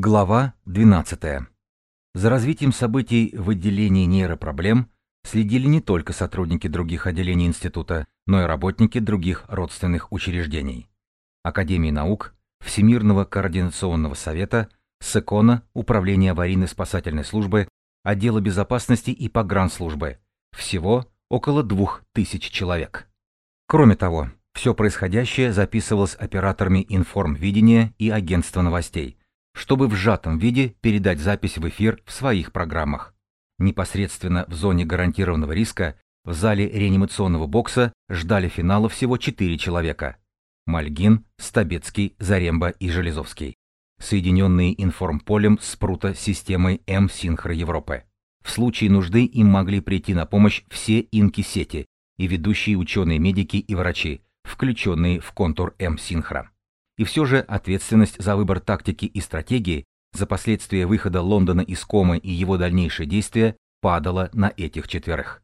Глава 12. За развитием событий в отделении нейропроблем следили не только сотрудники других отделений института, но и работники других родственных учреждений. Академии наук, Всемирного координационного совета, СЭКОНа, Управления аварийно-спасательной службы, Отдела безопасности и погранслужбы. Всего около двух тысяч человек. Кроме того, все происходящее записывалось операторами информвидения и агентства новостей, чтобы в сжатом виде передать запись в эфир в своих программах. Непосредственно в зоне гарантированного риска в зале реанимационного бокса ждали финала всего четыре человека. Мальгин, Стабецкий, Заремба и Железовский. Соединенные информполем спрута системой М-Синхро Европы. В случае нужды им могли прийти на помощь все инки-сети и ведущие ученые-медики и врачи, включенные в контур М-Синхро. И все же ответственность за выбор тактики и стратегии, за последствия выхода Лондона из комы и его дальнейшие действия падала на этих четверых.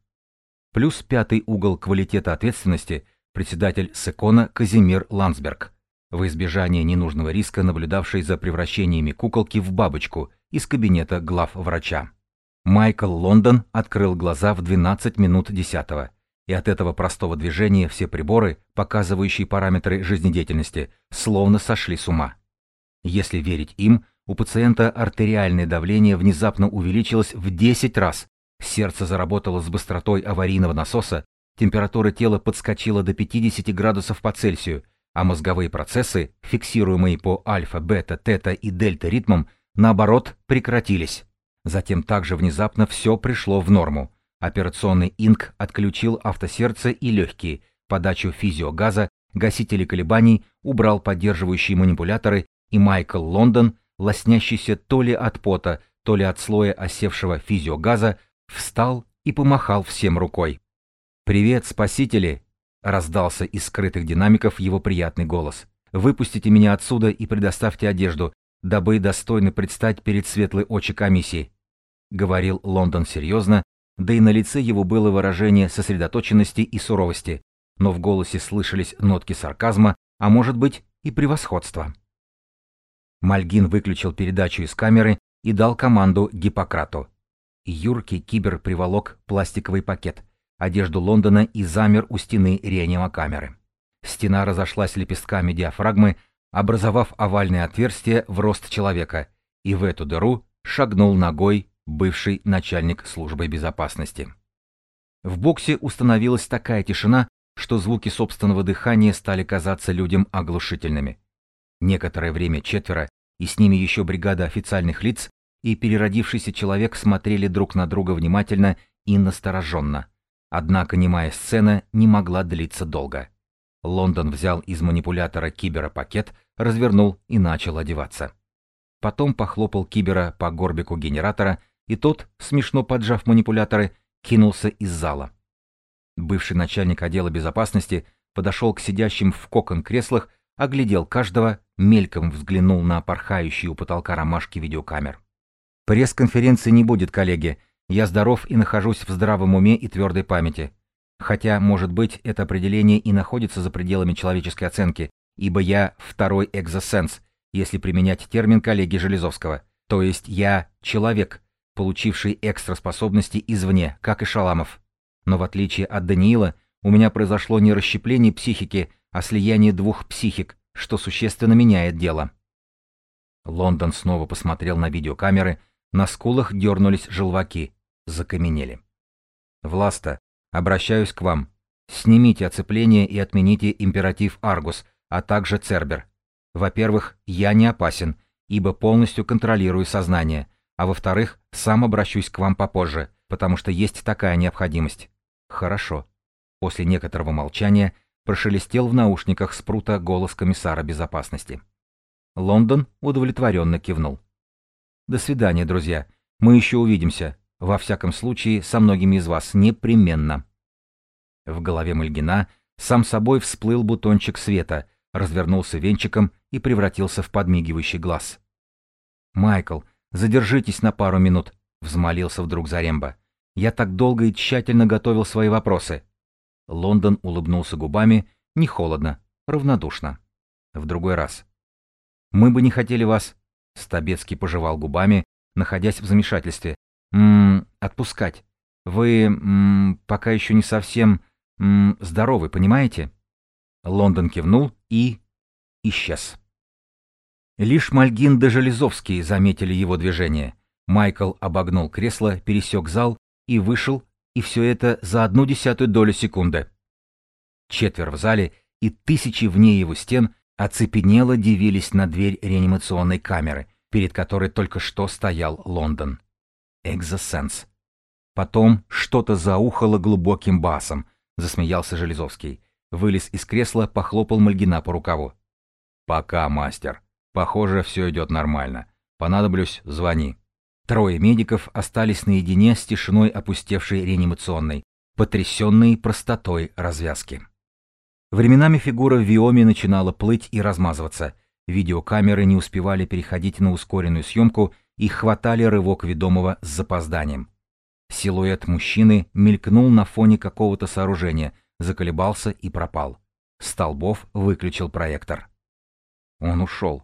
Плюс пятый угол квалитета ответственности председатель Секона Казимир Ландсберг, в избежание ненужного риска наблюдавший за превращениями куколки в бабочку из кабинета глав врача. Майкл Лондон открыл глаза в 12 минут 10 и от этого простого движения все приборы, показывающие параметры жизнедеятельности, словно сошли с ума. Если верить им, у пациента артериальное давление внезапно увеличилось в 10 раз, сердце заработало с быстротой аварийного насоса, температура тела подскочила до 50 градусов по Цельсию, а мозговые процессы, фиксируемые по альфа, бета, тета и дельта ритмам, наоборот, прекратились. Затем также внезапно все пришло в норму. Операционный инк отключил автосердце и легкие, подачу физиогаза, гасители колебаний, убрал поддерживающие манипуляторы, и Майкл Лондон, лоснящийся то ли от пота, то ли от слоя осевшего физиогаза, встал и помахал всем рукой. «Привет, спасители!» — раздался из скрытых динамиков его приятный голос. «Выпустите меня отсюда и предоставьте одежду, дабы достойно предстать перед светлой очи комиссии», — говорил Лондон серьезно, да и на лице его было выражение сосредоточенности и суровости, но в голосе слышались нотки сарказма, а может быть и превосходства. Мальгин выключил передачу из камеры и дал команду Гиппократу. Юркий кибер приволок пластиковый пакет, одежду Лондона и замер у стены реанимокамеры. Стена разошлась лепестками диафрагмы, образовав овальное отверстие в рост человека, и в эту дыру шагнул ногой бывший начальник службы безопасности. В боксе установилась такая тишина, что звуки собственного дыхания стали казаться людям оглушительными. Некоторое время четверо, и с ними еще бригада официальных лиц, и переродившийся человек смотрели друг на друга внимательно и настороженно. Однако немая сцена не могла длиться долго. Лондон взял из манипулятора кибера пакет, развернул и начал одеваться. Потом похлопал кибера по горбику генератора и тот, смешно поджав манипуляторы, кинулся из зала. Бывший начальник отдела безопасности подошел к сидящим в кокон креслах, оглядел каждого, мельком взглянул на порхающие у потолка ромашки видеокамер. «Пресс-конференции не будет, коллеги. Я здоров и нахожусь в здравом уме и твердой памяти. Хотя, может быть, это определение и находится за пределами человеческой оценки, ибо я второй экзосенс, если применять термин коллеги Железовского. То есть я человек, получивший экстраспособности извне, как и Шаламов. Но в отличие от Даниила, у меня произошло не расщепление психики, а слияние двух психик, что существенно меняет дело. Лондон снова посмотрел на видеокамеры, на скулах дернулись желваки, закаменели. «Власта, обращаюсь к вам. Снимите оцепление и отмените императив Аргус, а также Цербер. Во-первых, я не опасен, ибо полностью контролирую сознание, а во-вторых, сам обращусь к вам попозже, потому что есть такая необходимость. Хорошо. После некоторого молчания прошелестел в наушниках спрута голос комиссара безопасности. Лондон удовлетворенно кивнул. До свидания, друзья. Мы еще увидимся. Во всяком случае, со многими из вас непременно. В голове Мальгина сам собой всплыл бутончик света, развернулся венчиком и превратился в подмигивающий глаз. «Майкл, «Задержитесь на пару минут», — взмолился вдруг Заремба. «Я так долго и тщательно готовил свои вопросы». Лондон улыбнулся губами, не холодно, равнодушно. В другой раз. «Мы бы не хотели вас...» Стабецкий пожевал губами, находясь в замешательстве. «Ммм, отпускать. Вы, ммм, пока еще не совсем, ммм, здоровы, понимаете?» Лондон кивнул и... исчез. Лишь Мальгин да Железовский заметили его движение. Майкл обогнул кресло, пересек зал и вышел, и все это за одну десятую долю секунды. Четверо в зале и тысячи вне его стен оцепенело дивились на дверь реанимационной камеры, перед которой только что стоял Лондон. Экзосенс. Потом что-то заухало глубоким басом, засмеялся Железовский. Вылез из кресла, похлопал Мальгина по рукаву. «Пока, мастер. Похоже, все идет нормально. Понадоблюсь, звони». Трое медиков остались наедине с тишиной опустевшей реанимационной, потрясенные простотой развязки. Временами фигура в Виоме начинала плыть и размазываться. Видеокамеры не успевали переходить на ускоренную съемку и хватали рывок ведомого с запозданием. Силуэт мужчины мелькнул на фоне какого-то сооружения, заколебался и пропал. Столбов выключил проектор. Он ушел.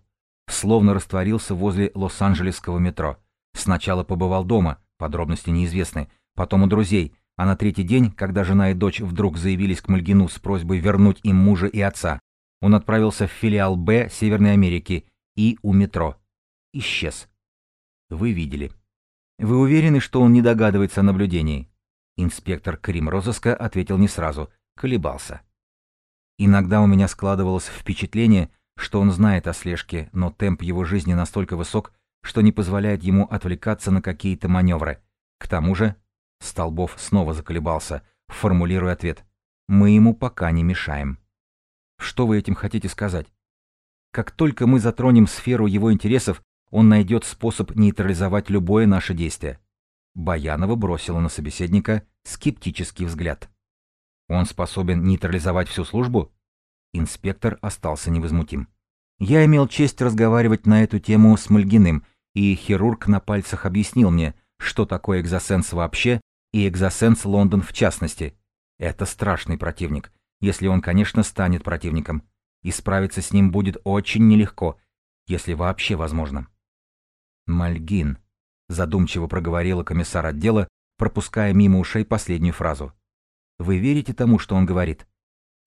Словно растворился возле Лос-Анджелесского метро. Сначала побывал дома, подробности неизвестны, потом у друзей, а на третий день, когда жена и дочь вдруг заявились к Мальгину с просьбой вернуть им мужа и отца, он отправился в филиал Б Северной Америки и у метро. Исчез. Вы видели. Вы уверены, что он не догадывается о наблюдении? Инспектор Крим розыска ответил не сразу, колебался. Иногда у меня складывалось впечатление, что он знает о слежке, но темп его жизни настолько высок, что не позволяет ему отвлекаться на какие-то маневры. К тому же Столбов снова заколебался, формулируя ответ. «Мы ему пока не мешаем». Что вы этим хотите сказать? Как только мы затронем сферу его интересов, он найдет способ нейтрализовать любое наше действие. Баянова бросила на собеседника скептический взгляд. Он способен нейтрализовать всю службу? Инспектор остался невозмутим. Я имел честь разговаривать на эту тему с Мальгиным, и хирург на пальцах объяснил мне, что такое экзосенс вообще и Экзосенс Лондон в частности. Это страшный противник, если он, конечно, станет противником. И справиться с ним будет очень нелегко, если вообще возможно. «Мальгин», — задумчиво проговорила комиссар отдела, пропуская мимо ушей последнюю фразу. «Вы верите тому, что он говорит?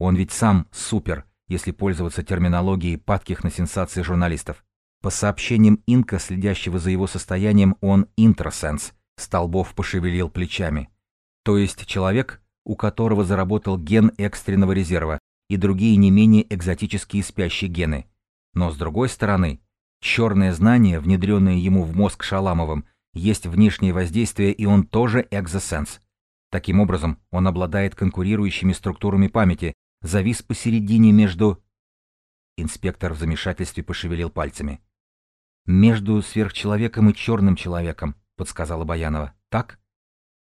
Он ведь сам супер, если пользоваться терминологией падких на сенсации журналистов. По сообщениям Инка, следящего за его состоянием, он интросенс — Столбов пошевелил плечами. То есть человек, у которого заработал ген экстренного резерва и другие не менее экзотические спящие гены. Но с другой стороны, черное знание, внедренное ему в мозг Шаламовым, есть внешнее воздействие, и он тоже экзосенс. Таким образом, он обладает конкурирующими структурами памяти, завис посередине между... Инспектор в замешательстве пошевелил пальцами. Между сверхчеловеком и черным человеком, — подсказала Баянова. «Так?»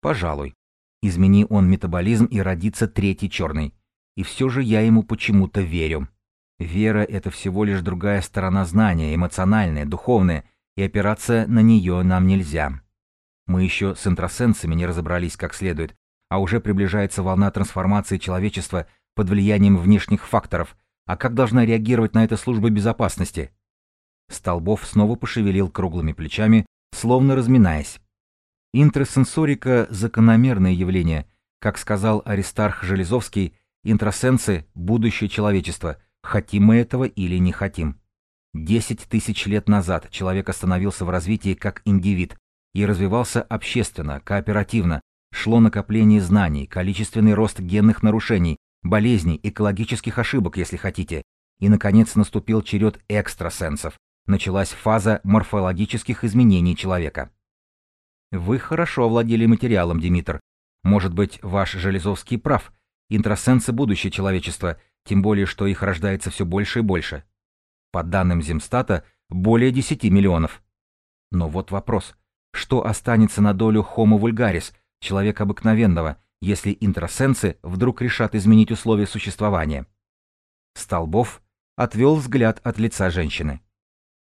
«Пожалуй. Измени он метаболизм и родится третий черный. И все же я ему почему-то верю. Вера — это всего лишь другая сторона знания, эмоциональная, духовная, и опираться на нее нам нельзя. Мы еще с интросенсами не разобрались как следует, а уже приближается волна трансформации человечества под влиянием внешних факторов. А как должна реагировать на это служба безопасности?» Столбов снова пошевелил круглыми плечами, словно разминаясь. Интрасенсорика – закономерное явление. Как сказал Аристарх Железовский, интрасенсы – будущее человечества, хотим мы этого или не хотим. Десять тысяч лет назад человек остановился в развитии как индивид и развивался общественно, кооперативно, шло накопление знаний, количественный рост генных нарушений, болезней, экологических ошибок, если хотите. И, наконец, наступил черед экстрасенсов, началась фаза морфологических изменений человека. Вы хорошо овладели материалом, Димитр. Может быть, ваш Железовский прав. Интросенсы – будущее человечества, тем более, что их рождается все больше и больше. По данным Земстата, более 10 миллионов. Но вот вопрос. Что останется на долю Homo vulgaris, человека обыкновенного, если интросенсы вдруг решат изменить условия существования? Столбов отвел взгляд от лица женщины.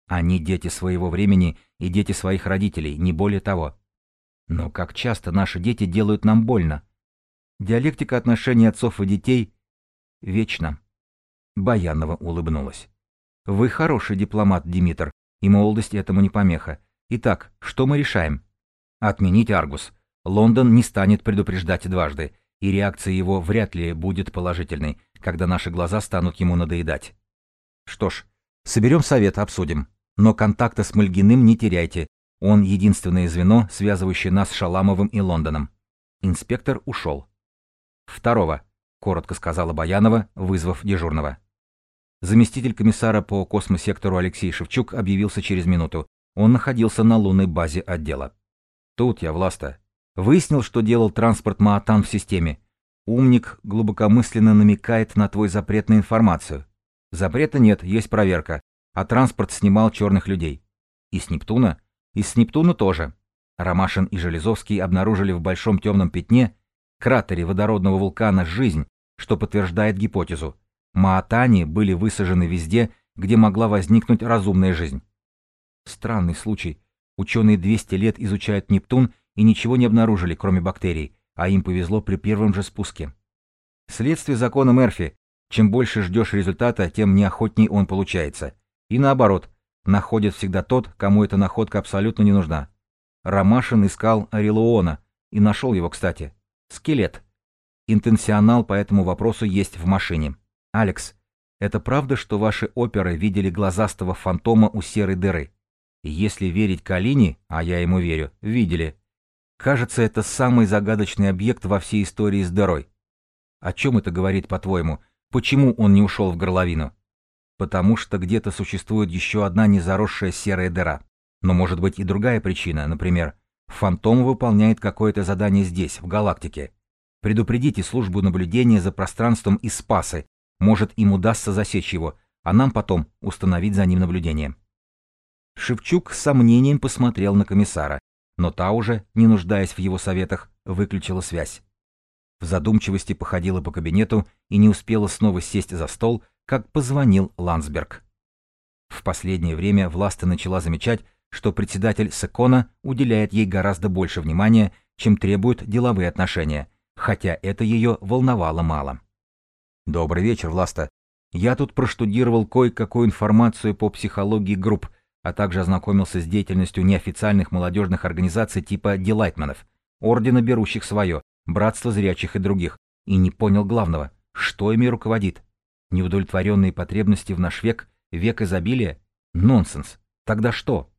Они дети своего времени и дети своих родителей, не более того. Но как часто наши дети делают нам больно? Диалектика отношений отцов и детей вечна. Баянова улыбнулась. Вы хороший дипломат, Димитр, и молодость этому не помеха. Итак, что мы решаем? Отменить Аргус. Лондон не станет предупреждать дважды, и реакция его вряд ли будет положительной, когда наши глаза станут ему надоедать. Что ж, соберем совет, обсудим. Но контакта с Мальгиным не теряйте. Он единственное звено, связывающее нас с Шаламовым и Лондоном. Инспектор ушел. Второго, коротко сказала Баянова, вызвав дежурного. Заместитель комиссара по космосектору Алексей Шевчук объявился через минуту. Он находился на лунной базе отдела. Тут я, Власта. Выяснил, что делал транспорт Маатан в системе. Умник глубокомысленно намекает на твой запрет на информацию. Запрета нет, есть проверка. А транспорт снимал черных людей. И с Нептуна? И с Нептуна тоже. Ромашин и Железовский обнаружили в большом темном пятне, кратере водородного вулкана, жизнь, что подтверждает гипотезу. Маатани были высажены везде, где могла возникнуть разумная жизнь. Странный случай. Ученые 200 лет изучают Нептун и ничего не обнаружили, кроме бактерий, а им повезло при первом же спуске. Следствие закона Мерфи. Чем больше ждешь результата, тем неохотней он получается. И наоборот, находит всегда тот, кому эта находка абсолютно не нужна. Ромашин искал Орелуона, и нашел его, кстати. Скелет. Интенсионал по этому вопросу есть в машине. Алекс, это правда, что ваши оперы видели глазастого фантома у серой дыры? Если верить Калине, а я ему верю, видели. Кажется, это самый загадочный объект во всей истории с дырой. О чем это говорит, по-твоему? Почему он не ушел в горловину? Потому что где-то существует еще одна незаросшая серая дыра. Но может быть и другая причина, например, Фантом выполняет какое-то задание здесь, в галактике. Предупредите службу наблюдения за пространством из Спасы, может им удастся засечь его, а нам потом установить за ним наблюдение. Шевчук с сомнением посмотрел на комиссара, но та уже, не нуждаясь в его советах, выключила связь. В задумчивости походила по кабинету и не успела снова сесть за стол, как позвонил Ландсберг. В последнее время Власта начала замечать, что председатель Секона уделяет ей гораздо больше внимания, чем требуют деловые отношения, хотя это ее волновало мало. «Добрый вечер, Власта. Я тут проштудировал кое-какую информацию по психологии групп, а также ознакомился с деятельностью неофициальных молодежных организаций типа Дилайтманов, Ордена Берущих Свое, Братства Зрячих и других, и не понял главного, что ими руководит. Неудовлетворенные потребности в наш век, век изобилия? Нонсенс. Тогда что?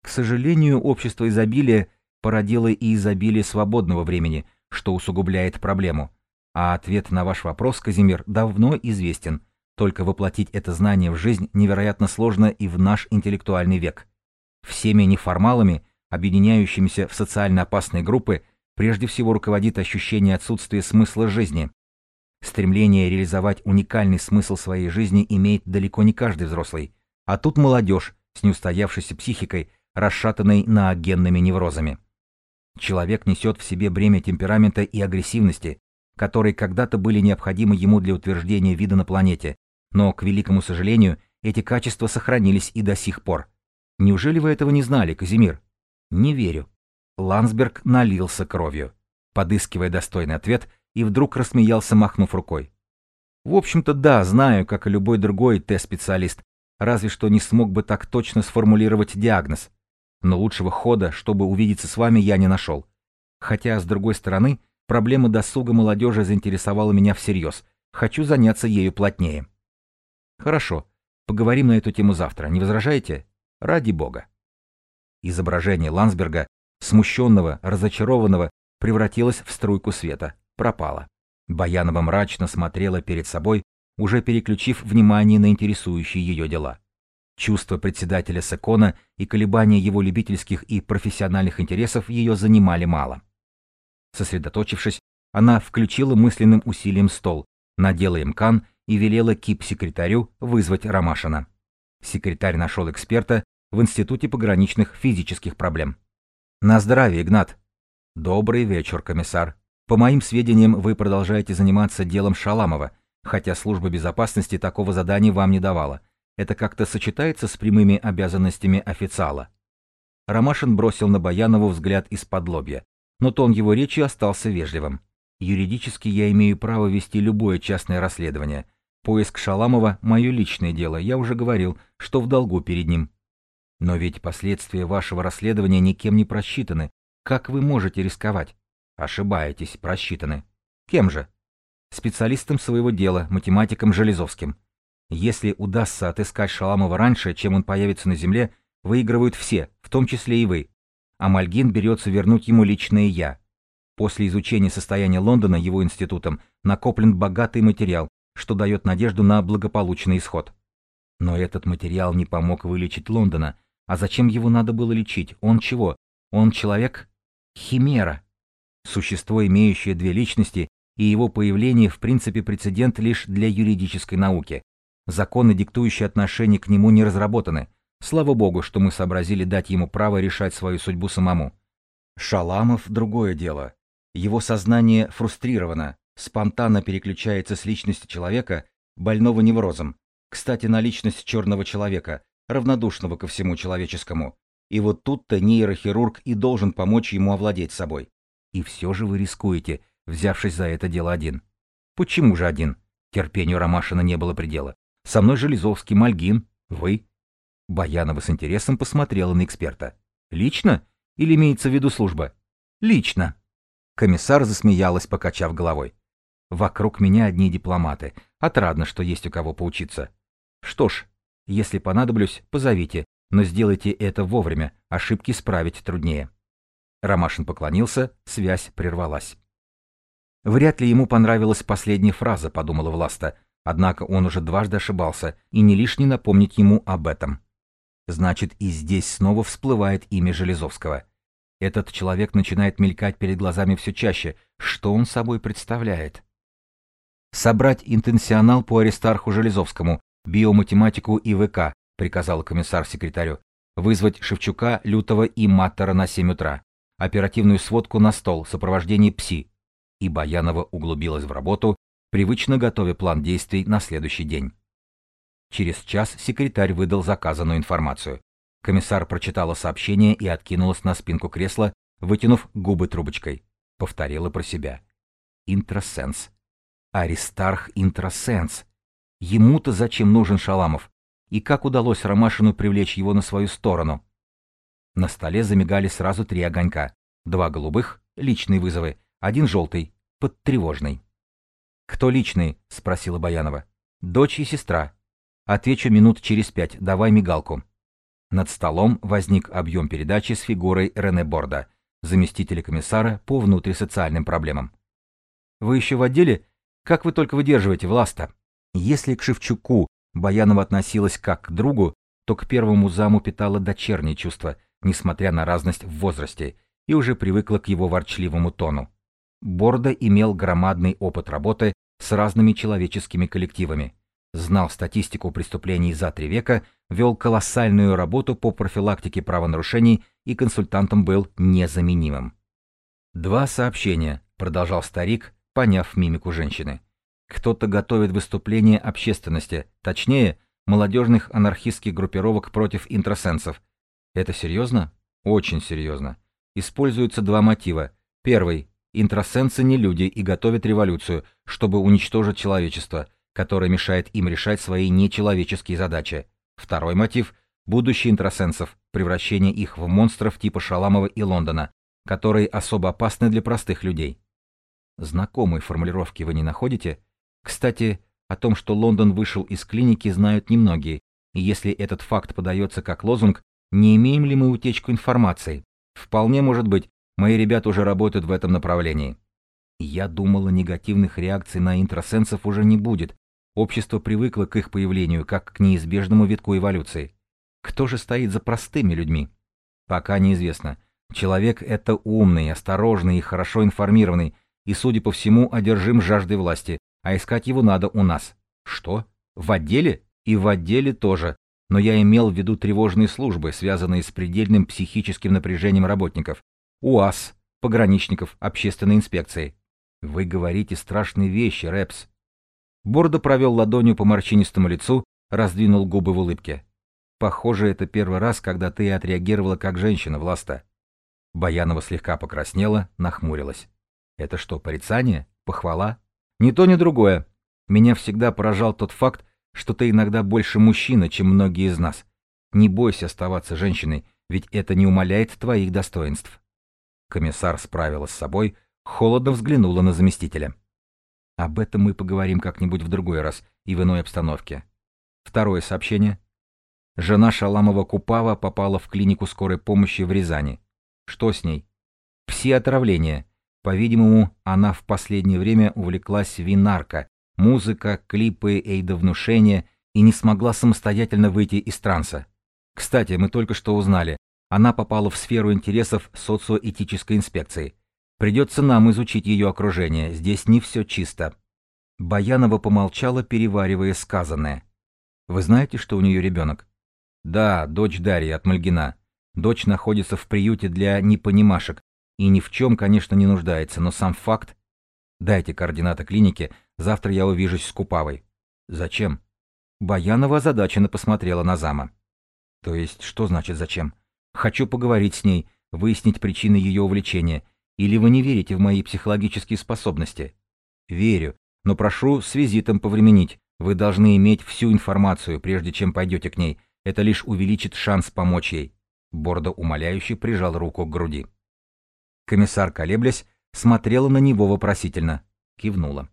К сожалению, общество изобилия породило и изобилие свободного времени, что усугубляет проблему. А ответ на ваш вопрос, Казимир, давно известен – только воплотить это знание в жизнь невероятно сложно и в наш интеллектуальный век. Всеми неформалами, объединяющимися в социально опасные группы, прежде всего руководит ощущение отсутствия смысла жизни. Стремление реализовать уникальный смысл своей жизни имеет далеко не каждый взрослый. А тут молодежь с неустоявшейся психикой, расшатанной наогенными неврозами. Человек несет в себе бремя темперамента и агрессивности, которые когда-то были необходимы ему для утверждения вида на планете, но, к великому сожалению, эти качества сохранились и до сих пор. Неужели вы этого не знали, Казимир? Не верю. Ландсберг налился кровью, подыскивая достойный ответ, и вдруг рассмеялся, махнув рукой. В общем-то, да, знаю, как и любой другой тест-специалист, разве что не смог бы так точно сформулировать диагноз. Но лучшего хода, чтобы увидеться с вами, я не нашел. Хотя, с другой стороны, проблема досуга молодежи заинтересовала меня всерьез. Хочу заняться ею плотнее. Хорошо, поговорим на эту тему завтра, не возражаете? Ради бога. Изображение Ландсберга, смущенного, разочарованного, превратилось в струйку света, пропало. Баянова мрачно смотрела перед собой, уже переключив внимание на интересующие ее дела. Чувства председателя Секона и колебания его любительских и профессиональных интересов ее занимали мало. Сосредоточившись, она включила мысленным усилием стол, надела им кан и велела КИП-секретарю вызвать Ромашина. Секретарь нашел эксперта в Институте пограничных физических проблем. «На здравие, Игнат!» «Добрый вечер, комиссар. По моим сведениям, вы продолжаете заниматься делом Шаламова, хотя служба безопасности такого задания вам не давала. Это как-то сочетается с прямыми обязанностями официала?» Ромашин бросил на Баянову взгляд из-под лобья, но тон его речи остался вежливым. Юридически я имею право вести любое частное расследование. Поиск Шаламова – мое личное дело, я уже говорил, что в долгу перед ним. Но ведь последствия вашего расследования никем не просчитаны. Как вы можете рисковать? Ошибаетесь, просчитаны. Кем же? Специалистом своего дела, математиком Железовским. Если удастся отыскать Шаламова раньше, чем он появится на Земле, выигрывают все, в том числе и вы. А Мальгин берется вернуть ему личное «я». После изучения состояния Лондона его институтом накоплен богатый материал, что дает надежду на благополучный исход. Но этот материал не помог вылечить Лондона. А зачем его надо было лечить? Он чего? Он человек? Химера. Существо, имеющее две личности, и его появление в принципе прецедент лишь для юридической науки. Законы, диктующие отношение к нему, не разработаны. Слава богу, что мы сообразили дать ему право решать свою судьбу самому. Шаламов – другое дело. Его сознание фрустрировано, спонтанно переключается с личности человека, больного неврозом, кстати, на личность черного человека, равнодушного ко всему человеческому. И вот тут-то нейрохирург и должен помочь ему овладеть собой. И все же вы рискуете, взявшись за это дело один. Почему же один? Терпению Ромашина не было предела. Со мной Железовский, Мальгин, вы. Баянова с интересом посмотрела на эксперта. Лично? Или имеется в виду служба? Лично. Комиссар засмеялась, покачав головой. Вокруг меня одни дипломаты. Отрадно, что есть у кого поучиться. Что ж, если понадоблюсь, позовите, но сделайте это вовремя, ошибки исправить труднее. Ромашин поклонился, связь прервалась. Вряд ли ему понравилась последняя фраза, подумала Власта, однако он уже дважды ошибался, и не лишне напомнить ему об этом. Значит, и здесь снова всплывает имя Железовского. Этот человек начинает мелькать перед глазами все чаще. Что он собой представляет? «Собрать интенсионал по Аристарху Железовскому, биоматематику и ВК», приказал комиссар секретарю. «Вызвать Шевчука, Лютого и Маттера на 7 утра. Оперативную сводку на стол, сопровождение ПСИ». И Баянова углубилась в работу, привычно готовя план действий на следующий день. Через час секретарь выдал заказанную информацию. Комиссар прочитала сообщение и откинулась на спинку кресла, вытянув губы трубочкой. Повторила про себя. Интросенс. Аристарх Интросенс. Ему-то зачем нужен Шаламов? И как удалось Ромашину привлечь его на свою сторону? На столе замигали сразу три огонька. Два голубых — личные вызовы, один желтый — подтревожный. «Кто личный?» — спросила Баянова. «Дочь и сестра». «Отвечу минут через пять, давай мигалку». Над столом возник объем передачи с фигурой Рене Борда, заместителя комиссара по внутрисоциальным проблемам. «Вы еще в отделе?» Как вы только выдерживаете, Власта? Если к Шевчуку Баянова относилась как к другу, то к первому заму питала дочерние чувства, несмотря на разность в возрасте, и уже привыкла к его ворчливому тону. Борда имел громадный опыт работы с разными человеческими коллективами, знал статистику преступлений за три века, вел колоссальную работу по профилактике правонарушений и консультантом был незаменимым. «Два сообщения», — продолжал старик, поняв мимику женщины. Кто-то готовит выступление общественности, точнее, молодежных анархистских группировок против интросенсов. Это серьезно? Очень серьезно. Используются два мотива. Первый. Интросенсы не люди и готовят революцию, чтобы уничтожить человечество, которое мешает им решать свои нечеловеческие задачи. Второй мотив – будущее интросенсов, превращение их в монстров типа Шаламова и Лондона, которые особо опасны для простых людей. Знакомой формулировки вы не находите? Кстати, о том, что Лондон вышел из клиники, знают немногие, и если этот факт подается как лозунг, не имеем ли мы утечку информации? Вполне может быть, мои ребята уже работают в этом направлении. Я думала, негативных реакций на интросенсов уже не будет. Общество привыкло к их появлению, как к неизбежному витку эволюции. Кто же стоит за простыми людьми? Пока неизвестно. Человек — это умный, осторожный и хорошо информированный, и, судя по всему, одержим жаждой власти, а искать его надо у нас. Что? В отделе? И в отделе тоже. Но я имел в виду тревожные службы, связанные с предельным психическим напряжением работников. УАЗ, пограничников, общественной инспекции. Вы говорите страшные вещи, Рэпс. Бордо провел ладонью по морщинистому лицу, раздвинул губы в улыбке. Похоже, это первый раз, когда ты отреагировала как женщина, Власта. Баянова слегка покраснела, нахмурилась. Это что, порицание? Похвала? Ни то, ни другое. Меня всегда поражал тот факт, что ты иногда больше мужчина, чем многие из нас. Не бойся оставаться женщиной, ведь это не умаляет твоих достоинств. Комиссар справилась с собой, холодно взглянула на заместителя. Об этом мы поговорим как-нибудь в другой раз и в иной обстановке. Второе сообщение. Жена Шаламова Купава попала в клинику скорой помощи в Рязани. Что с ней? Пси-отравление. По-видимому, она в последнее время увлеклась винарко, музыка, клипы, эйдовнушение и не смогла самостоятельно выйти из транса. Кстати, мы только что узнали, она попала в сферу интересов социоэтической инспекции. Придется нам изучить ее окружение, здесь не все чисто. Баянова помолчала, переваривая сказанное. Вы знаете, что у нее ребенок? Да, дочь Дарьи от Мальгина. Дочь находится в приюте для непонимашек и ни в чем, конечно, не нуждается, но сам факт... Дайте координаты клиники, завтра я увижусь с Купавой. Зачем? Баянова озадаченно посмотрела на зама. То есть, что значит зачем? Хочу поговорить с ней, выяснить причины ее увлечения. Или вы не верите в мои психологические способности? Верю, но прошу с визитом повременить. Вы должны иметь всю информацию, прежде чем пойдете к ней. Это лишь увеличит шанс помочь ей. Бордо умоляюще прижал руку к груди. Комиссар, колеблясь, смотрела на него вопросительно. Кивнула.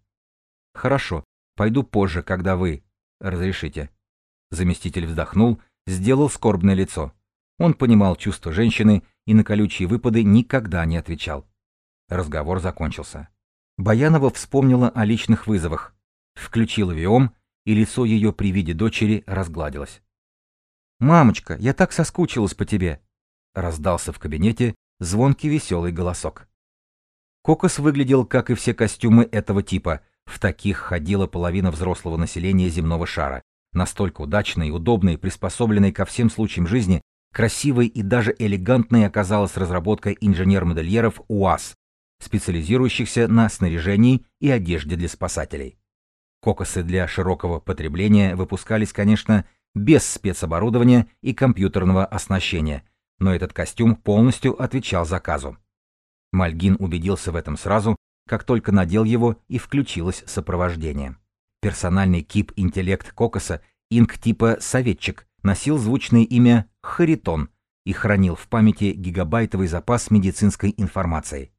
«Хорошо, пойду позже, когда вы... разрешите». Заместитель вздохнул, сделал скорбное лицо. Он понимал чувства женщины и на колючие выпады никогда не отвечал. Разговор закончился. Баянова вспомнила о личных вызовах, включила Виом, и лицо ее при виде дочери разгладилось. «Мамочка, я так соскучилась по тебе!» раздался в кабинете звонкий веселый голосок. Кокос выглядел, как и все костюмы этого типа, в таких ходила половина взрослого населения земного шара, настолько удачной, удобной, приспособленной ко всем случаям жизни, Красивой и даже элегантной оказалась разработка инженер-модельеров УАЗ, специализирующихся на снаряжении и одежде для спасателей. Кокосы для широкого потребления выпускались, конечно, без спецоборудования и компьютерного оснащения, но этот костюм полностью отвечал заказу. Мальгин убедился в этом сразу, как только надел его и включилось сопровождение. Персональный кип-интеллект Кокоса, инк типа «Советчик», носил звучное имя Харитон и хранил в памяти гигабайтовый запас медицинской информации.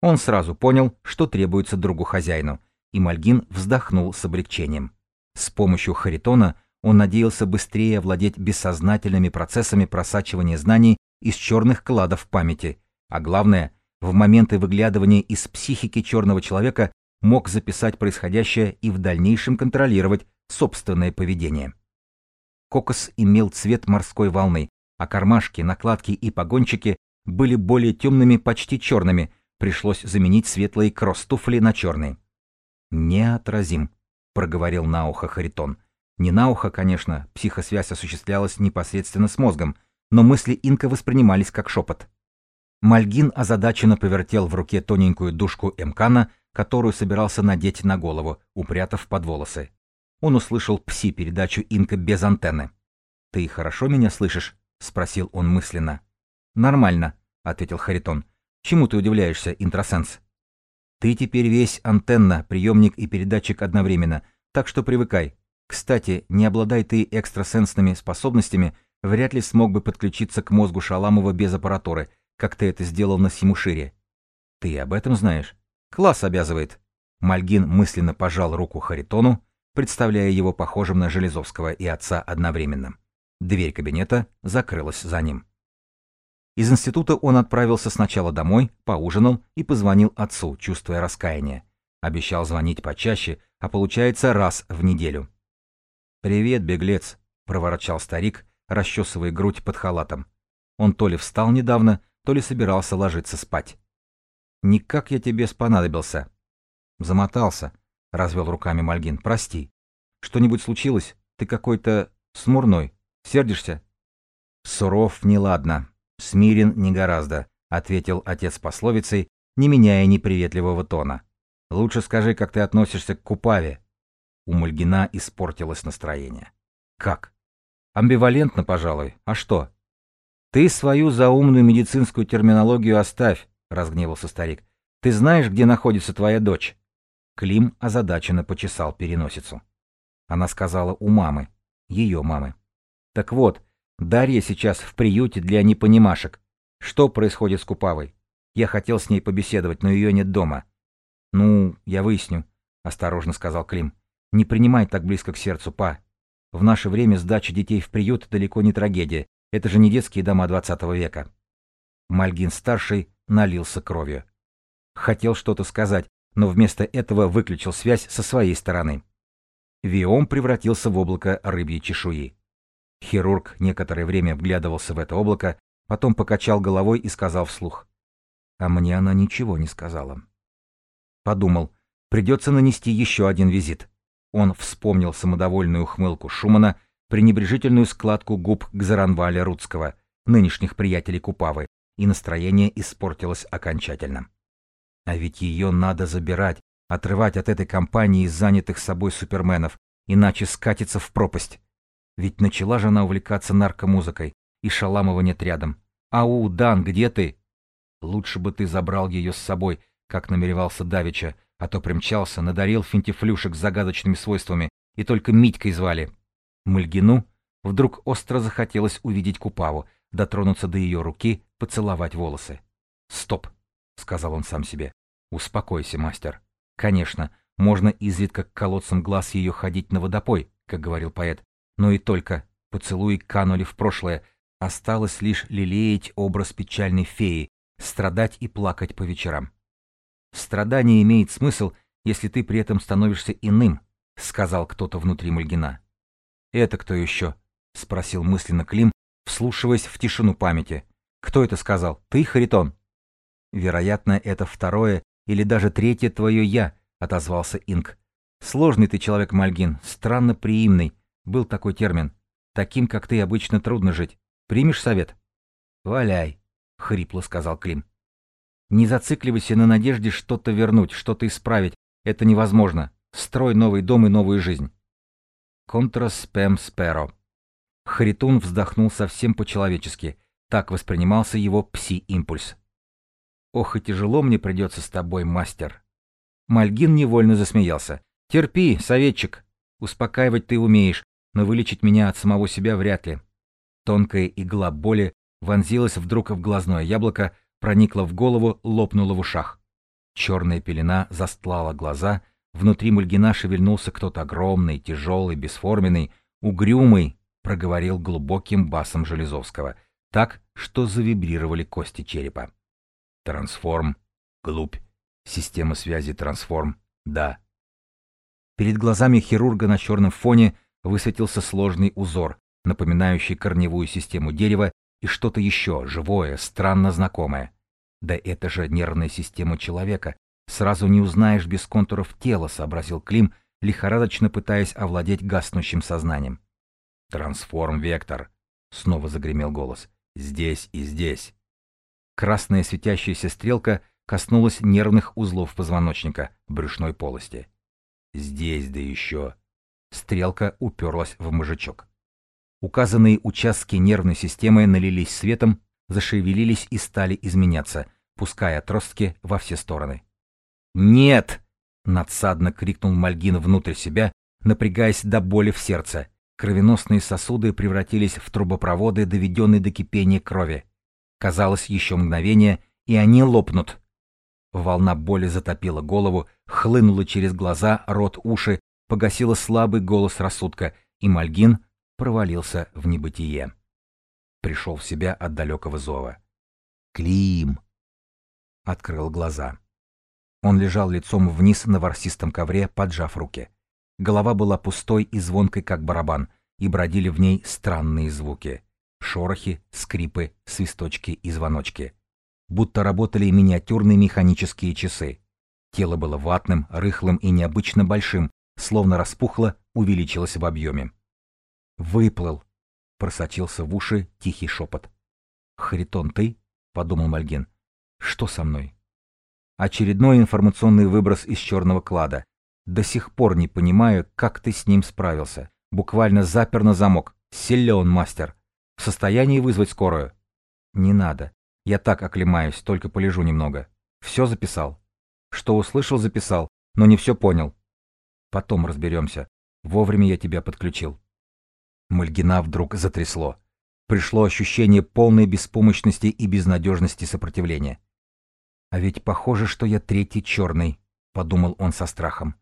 Он сразу понял, что требуется другу-хозяину, и Мальгин вздохнул с облегчением. С помощью Харитона он надеялся быстрее овладеть бессознательными процессами просачивания знаний из черных кладов памяти, а главное, в моменты выглядывания из психики черного человека мог записать происходящее и в дальнейшем контролировать собственное поведение. Кокос имел цвет морской волны, а кармашки, накладки и погончики были более темными, почти черными, пришлось заменить светлые кросс-туфли на черные. «Неотразим», — проговорил на ухо Харитон. Не на ухо, конечно, психосвязь осуществлялась непосредственно с мозгом, но мысли Инка воспринимались как шепот. Мальгин озадаченно повертел в руке тоненькую душку Эмкана, которую собирался надеть на голову, упрятав под волосы он услышал пси-передачу Инка без антенны. «Ты хорошо меня слышишь?» — спросил он мысленно. «Нормально», — ответил Харитон. «Чему ты удивляешься, интросенс?» «Ты теперь весь антенна, приемник и передатчик одновременно, так что привыкай. Кстати, не обладай ты экстрасенсными способностями, вряд ли смог бы подключиться к мозгу Шаламова без аппаратуры, как ты это сделал на Симушире. Ты об этом знаешь? Класс обязывает». Мальгин мысленно пожал руку Харитону, представляя его похожим на Железовского и отца одновременно. Дверь кабинета закрылась за ним. Из института он отправился сначала домой, поужинал и позвонил отцу, чувствуя раскаяние. Обещал звонить почаще, а получается раз в неделю. «Привет, беглец», — проворчал старик, расчесывая грудь под халатом. Он то ли встал недавно, то ли собирался ложиться спать. «Никак я тебе спонадобился». Замотался, — развел руками Мальгин. «Прости. Что-нибудь случилось? Ты какой-то смурной. Сердишься?» «Суров неладно. Смирен не гораздо», — ответил отец пословицей, не меняя неприветливого тона. «Лучше скажи, как ты относишься к Купаве». У Мальгина испортилось настроение. «Как?» «Амбивалентно, пожалуй. А что?» «Ты свою заумную медицинскую терминологию оставь», — разгневался старик. «Ты знаешь, где находится твоя дочь?» Клим озадаченно почесал переносицу. Она сказала у мамы, ее мамы. Так вот, Дарья сейчас в приюте для непонимашек. Что происходит с Купавой? Я хотел с ней побеседовать, но ее нет дома. Ну, я выясню, осторожно сказал Клим. Не принимай так близко к сердцу, па. В наше время сдача детей в приют далеко не трагедия. Это же не детские дома двадцатого века. Мальгин-старший налился кровью. Хотел что-то сказать, но вместо этого выключил связь со своей стороны. Виом превратился в облако рыбьей чешуи. Хирург некоторое время вглядывался в это облако, потом покачал головой и сказал вслух. А мне она ничего не сказала. Подумал, придется нанести еще один визит. Он вспомнил самодовольную ухмылку Шумана, пренебрежительную складку губ Гзаранваля Рудского, нынешних приятелей Купавы, и настроение испортилось окончательно. А ведь ее надо забирать, отрывать от этой компании занятых собой суперменов, иначе скатиться в пропасть. Ведь начала же она увлекаться наркомузыкой, и Шаламова нет рядом. «Ау, Дан, где ты?» «Лучше бы ты забрал ее с собой», как намеревался Давича, а то примчался, надарил финтифлюшек с загадочными свойствами, и только Митькой звали. Мальгину вдруг остро захотелось увидеть Купаву, дотронуться до ее руки, поцеловать волосы. «Стоп!» — сказал он сам себе. «Успокойся, мастер. Конечно, можно изредка к колодцам глаз ее ходить на водопой, как говорил поэт, но и только поцелуи канули в прошлое, осталось лишь лелеять образ печальной феи, страдать и плакать по вечерам. Страдание имеет смысл, если ты при этом становишься иным, сказал кто-то внутри Мальгина. Это кто еще? спросил мысленно Клим, вслушиваясь в тишину памяти. Кто это сказал? Ты, Харитон? Вероятно, это второе или даже третье твое «я», отозвался Инг. Сложный ты человек, Мальгин, странно приимный. Был такой термин. Таким, как ты, обычно трудно жить. Примешь совет? Валяй, хрипло сказал Клим. Не зацикливайся на надежде что-то вернуть, что-то исправить. Это невозможно. Строй новый дом и новую жизнь. Контра спэм сперо. Харитон вздохнул совсем по-человечески. Так воспринимался его пси-импульс. «Ох, и тяжело мне придется с тобой, мастер». Мальгин невольно засмеялся. «Терпи, советчик. Успокаивать ты умеешь, но вылечить меня от самого себя вряд ли». Тонкая игла боли вонзилась вдруг в глазное яблоко, проникла в голову, лопнула в ушах. Черная пелена застлала глаза, внутри Мульгина шевельнулся кто-то огромный, тяжелый, бесформенный, угрюмый, проговорил глубоким басом Железовского, так, что завибрировали кости черепа. Трансформ, глубь, система связи трансформ, да. Перед глазами хирурга на черном фоне высветился сложный узор, напоминающий корневую систему дерева и что-то еще, живое, странно знакомое. Да это же нервная система человека. Сразу не узнаешь без контуров тела, сообразил Клим, лихорадочно пытаясь овладеть гаснущим сознанием. «Трансформ-вектор!» — снова загремел голос. «Здесь и здесь!» Красная светящаяся стрелка коснулась нервных узлов позвоночника, брюшной полости. «Здесь да еще!» Стрелка уперлась в мужичок. Указанные участки нервной системы налились светом, зашевелились и стали изменяться, пуская отростки во все стороны. «Нет!» — надсадно крикнул Мальгин внутрь себя, напрягаясь до боли в сердце. Кровеносные сосуды превратились в трубопроводы, доведенные до кипения крови. Казалось, еще мгновение, и они лопнут. Волна боли затопила голову, хлынула через глаза, рот, уши, погасила слабый голос рассудка, и Мальгин провалился в небытие. Пришел в себя от далекого зова. «Клим!» Открыл глаза. Он лежал лицом вниз на ворсистом ковре, поджав руки. Голова была пустой и звонкой, как барабан, и бродили в ней странные звуки. Шорохи, скрипы, свисточки и звоночки. Будто работали миниатюрные механические часы. Тело было ватным, рыхлым и необычно большим, словно распухло, увеличилось в объеме. «Выплыл!» — просочился в уши тихий шепот. «Харитон, ты?» — подумал Мальгин. «Что со мной?» Очередной информационный выброс из черного клада. До сих пор не понимаю, как ты с ним справился. Буквально запер на замок. Силен мастер. В состоянии вызвать скорую? Не надо. Я так оклемаюсь, только полежу немного. Все записал. Что услышал, записал, но не все понял. Потом разберемся. Вовремя я тебя подключил. Мальгина вдруг затрясло. пришло ощущение полной беспомощности и безнадежности сопротивления. «А ведь похоже, что я третий черный», — подумал он со страхом.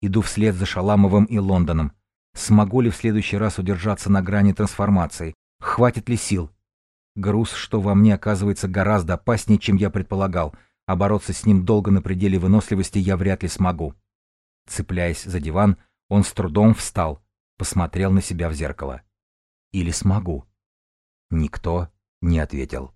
«Иду вслед за Шаламовым и Лондоном. Смогу ли в следующий раз удержаться на грани трансформации? Хватит ли сил? Груз, что во мне оказывается гораздо опаснее, чем я предполагал, а бороться с ним долго на пределе выносливости я вряд ли смогу. Цепляясь за диван, он с трудом встал, посмотрел на себя в зеркало. Или смогу? Никто не ответил.